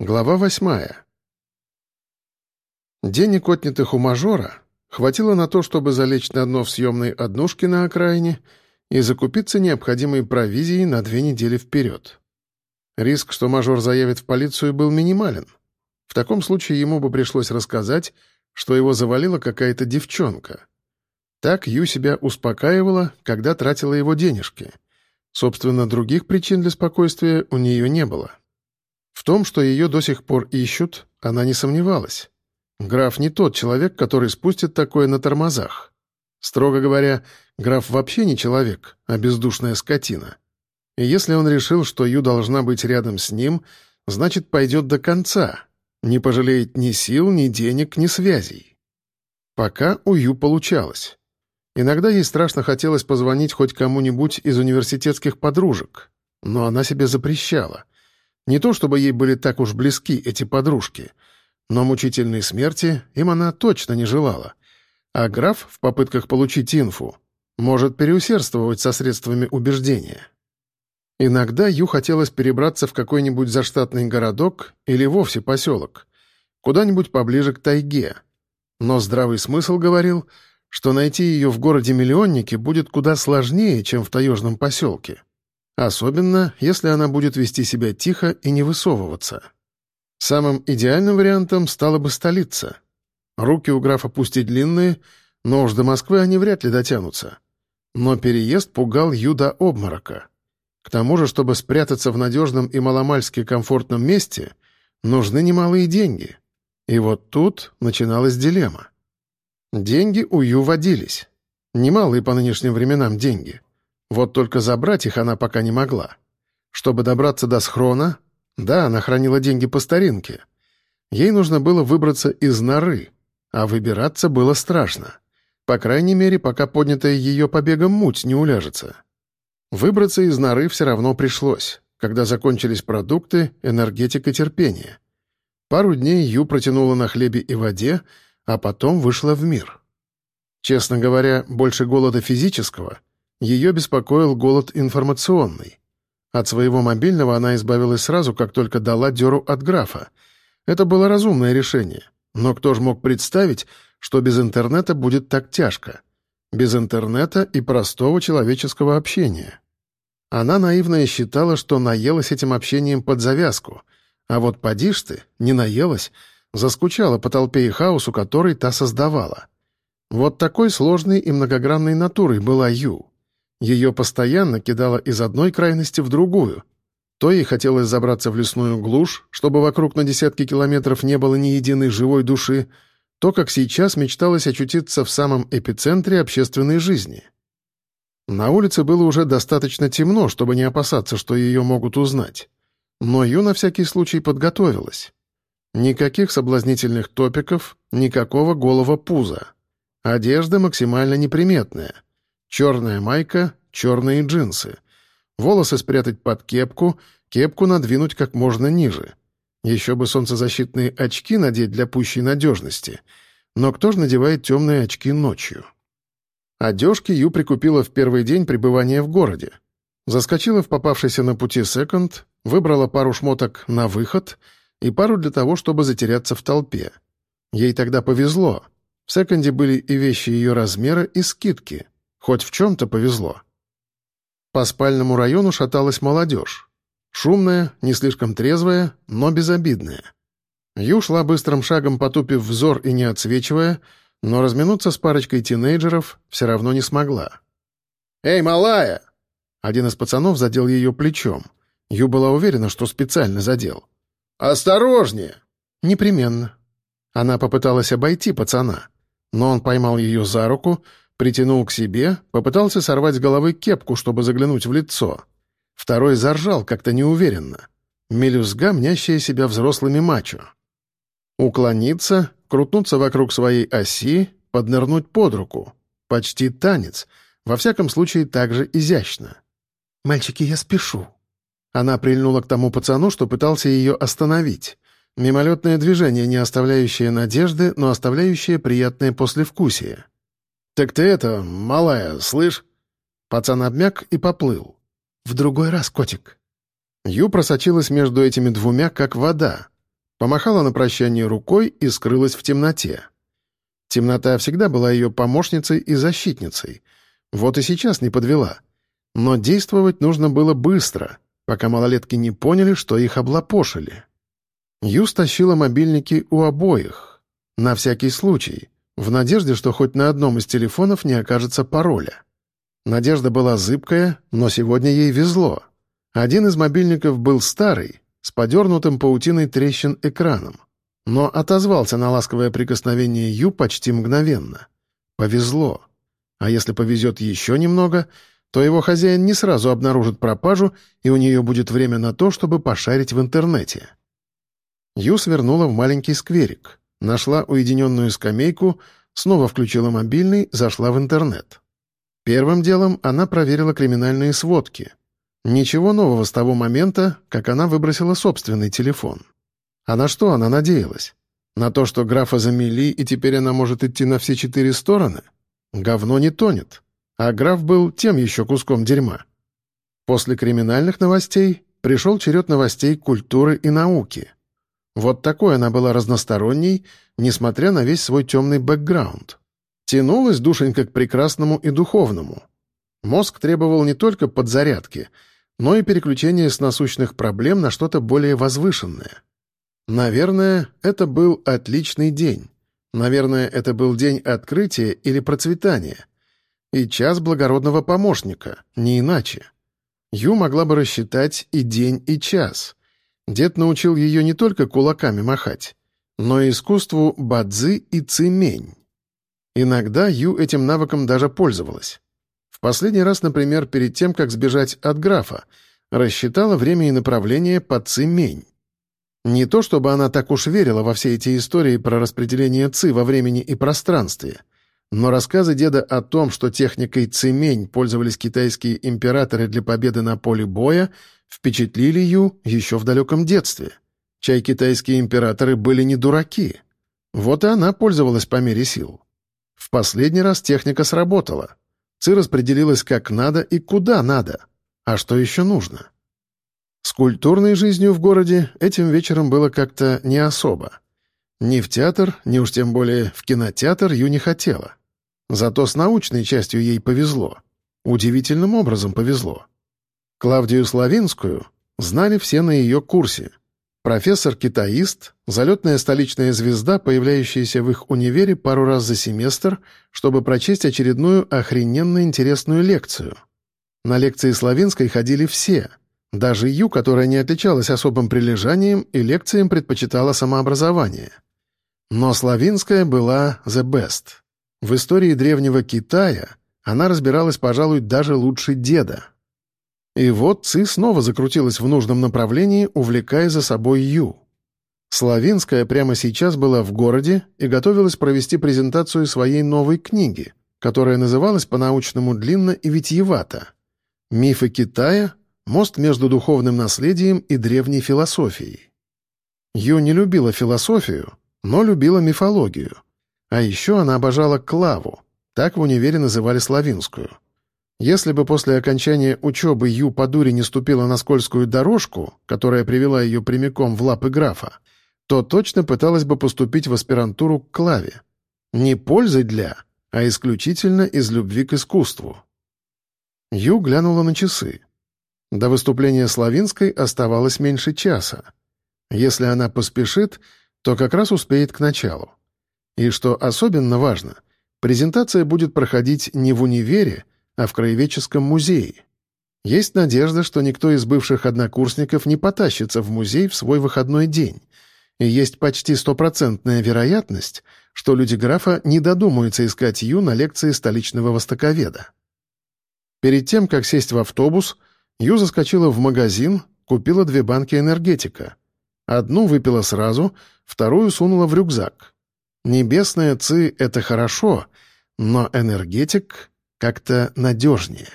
Глава восьмая. Денег, отнятых у мажора, хватило на то, чтобы залечь на дно в съемной однушке на окраине и закупиться необходимой провизией на две недели вперед. Риск, что мажор заявит в полицию, был минимален. В таком случае ему бы пришлось рассказать, что его завалила какая-то девчонка. Так Ю себя успокаивала, когда тратила его денежки. Собственно, других причин для спокойствия у нее не было. — в том, что ее до сих пор ищут, она не сомневалась. Граф не тот человек, который спустит такое на тормозах. Строго говоря, граф вообще не человек, а бездушная скотина. И если он решил, что Ю должна быть рядом с ним, значит, пойдет до конца, не пожалеет ни сил, ни денег, ни связей. Пока у Ю получалось. Иногда ей страшно хотелось позвонить хоть кому-нибудь из университетских подружек, но она себе запрещала — не то чтобы ей были так уж близки эти подружки, но мучительной смерти им она точно не желала. А граф в попытках получить инфу может переусердствовать со средствами убеждения. Иногда Ю хотелось перебраться в какой-нибудь заштатный городок или вовсе поселок, куда-нибудь поближе к тайге. Но здравый смысл говорил, что найти ее в городе-миллионнике будет куда сложнее, чем в таежном поселке. Особенно, если она будет вести себя тихо и не высовываться. Самым идеальным вариантом стала бы столица. Руки у графа пусть и длинные, но уж до Москвы они вряд ли дотянутся. Но переезд пугал Юда обморока. К тому же, чтобы спрятаться в надежном и маломальски комфортном месте, нужны немалые деньги. И вот тут начиналась дилемма. Деньги у Ю водились. Немалые по нынешним временам деньги. Вот только забрать их она пока не могла. Чтобы добраться до схрона, да, она хранила деньги по старинке. Ей нужно было выбраться из норы, а выбираться было страшно. По крайней мере, пока поднятая ее побегом муть не уляжется. Выбраться из норы все равно пришлось, когда закончились продукты, энергетика, терпение. Пару дней Ю протянула на хлебе и воде, а потом вышла в мир. Честно говоря, больше голода физического — ее беспокоил голод информационный. От своего мобильного она избавилась сразу, как только дала дёру от графа. Это было разумное решение. Но кто же мог представить, что без интернета будет так тяжко? Без интернета и простого человеческого общения. Она наивно считала, что наелась этим общением под завязку. А вот поди ты, не наелась, заскучала по толпе и хаосу, который та создавала. Вот такой сложной и многогранной натурой была Ю. Ее постоянно кидало из одной крайности в другую. То ей хотелось забраться в лесную глушь, чтобы вокруг на десятки километров не было ни единой живой души, то, как сейчас, мечталось очутиться в самом эпицентре общественной жизни. На улице было уже достаточно темно, чтобы не опасаться, что ее могут узнать. Но Ю на всякий случай подготовилась. Никаких соблазнительных топиков, никакого голого пуза. Одежда максимально неприметная. Черная майка, черные джинсы. Волосы спрятать под кепку, кепку надвинуть как можно ниже. Еще бы солнцезащитные очки надеть для пущей надежности. Но кто же надевает темные очки ночью? Одежки Ю прикупила в первый день пребывания в городе. Заскочила в попавшийся на пути секонд, выбрала пару шмоток на выход и пару для того, чтобы затеряться в толпе. Ей тогда повезло. В секонде были и вещи ее размера, и скидки — Хоть в чем-то повезло. По спальному району шаталась молодежь. Шумная, не слишком трезвая, но безобидная. Ю шла быстрым шагом, потупив взор и не отсвечивая, но разминуться с парочкой тинейджеров все равно не смогла. «Эй, малая!» Один из пацанов задел ее плечом. Ю была уверена, что специально задел. «Осторожнее!» «Непременно». Она попыталась обойти пацана, но он поймал ее за руку, Притянул к себе, попытался сорвать с головы кепку, чтобы заглянуть в лицо. Второй заржал как-то неуверенно. Мелюзга, мнящая себя взрослыми мачо. Уклониться, крутнуться вокруг своей оси, поднырнуть под руку. Почти танец, во всяком случае так же изящно. «Мальчики, я спешу». Она прильнула к тому пацану, что пытался ее остановить. Мимолетное движение, не оставляющее надежды, но оставляющее приятное послевкусие. «Так ты это, малая, слышь?» Пацан обмяк и поплыл. «В другой раз, котик». Ю просочилась между этими двумя, как вода. Помахала на прощание рукой и скрылась в темноте. Темнота всегда была ее помощницей и защитницей. Вот и сейчас не подвела. Но действовать нужно было быстро, пока малолетки не поняли, что их облапошили. Ю стащила мобильники у обоих. На всякий случай, в надежде, что хоть на одном из телефонов не окажется пароля. Надежда была зыбкая, но сегодня ей везло. Один из мобильников был старый, с подернутым паутиной трещин экраном, но отозвался на ласковое прикосновение Ю почти мгновенно. Повезло. А если повезет еще немного, то его хозяин не сразу обнаружит пропажу, и у нее будет время на то, чтобы пошарить в интернете. Ю свернула в маленький скверик, нашла уединенную скамейку, снова включила мобильный, зашла в интернет. Первым делом она проверила криминальные сводки. Ничего нового с того момента, как она выбросила собственный телефон. А на что она надеялась? На то, что графа замели, и теперь она может идти на все четыре стороны? Говно не тонет а граф был тем еще куском дерьма. После криминальных новостей пришел черед новостей культуры и науки. Вот такой она была разносторонней, несмотря на весь свой темный бэкграунд. Тянулась душенька к прекрасному и духовному. Мозг требовал не только подзарядки, но и переключения с насущных проблем на что-то более возвышенное. Наверное, это был отличный день. Наверное, это был день открытия или процветания — и час благородного помощника, не иначе. Ю могла бы рассчитать и день, и час. Дед научил ее не только кулаками махать, но и искусству бадзы и цимень. Иногда Ю этим навыком даже пользовалась. В последний раз, например, перед тем, как сбежать от графа, рассчитала время и направление по цимень. Не то чтобы она так уж верила во все эти истории про распределение ци во времени и пространстве — но рассказы деда о том, что техникой цемень пользовались китайские императоры для победы на поле боя, впечатлили Ю еще в далеком детстве. Чай китайские императоры были не дураки. Вот и она пользовалась по мере сил. В последний раз техника сработала. Ци распределилась как надо и куда надо. А что еще нужно? С культурной жизнью в городе этим вечером было как-то не особо. Ни в театр, ни уж тем более в кинотеатр Ю не хотела. Зато с научной частью ей повезло. Удивительным образом повезло. Клавдию Славинскую знали все на ее курсе. Профессор-китаист, залетная столичная звезда, появляющаяся в их универе пару раз за семестр, чтобы прочесть очередную охрененно интересную лекцию. На лекции Славинской ходили все, даже Ю, которая не отличалась особым прилежанием и лекциям предпочитала самообразование. Но Славинская была the best. В истории древнего Китая она разбиралась, пожалуй, даже лучше деда. И вот Ци снова закрутилась в нужном направлении, увлекая за собой Ю. Славинская прямо сейчас была в городе и готовилась провести презентацию своей новой книги, которая называлась по-научному длинно и витиевато «Мифы Китая. Мост между духовным наследием и древней философией». Ю не любила философию, но любила мифологию. А еще она обожала Клаву, так в универе называли Славинскую. Если бы после окончания учебы Ю по дуре не ступила на скользкую дорожку, которая привела ее прямиком в лапы графа, то точно пыталась бы поступить в аспирантуру к Клаве. Не пользой для, а исключительно из любви к искусству. Ю глянула на часы. До выступления Славинской оставалось меньше часа. Если она поспешит, то как раз успеет к началу. И что особенно важно, презентация будет проходить не в универе, а в Краеведческом музее. Есть надежда, что никто из бывших однокурсников не потащится в музей в свой выходной день. И есть почти стопроцентная вероятность, что люди графа не додумаются искать Ю на лекции столичного востоковеда. Перед тем, как сесть в автобус, Ю заскочила в магазин, купила две банки энергетика. Одну выпила сразу, вторую сунула в рюкзак. Небесная ци — это хорошо, но энергетик как-то надежнее.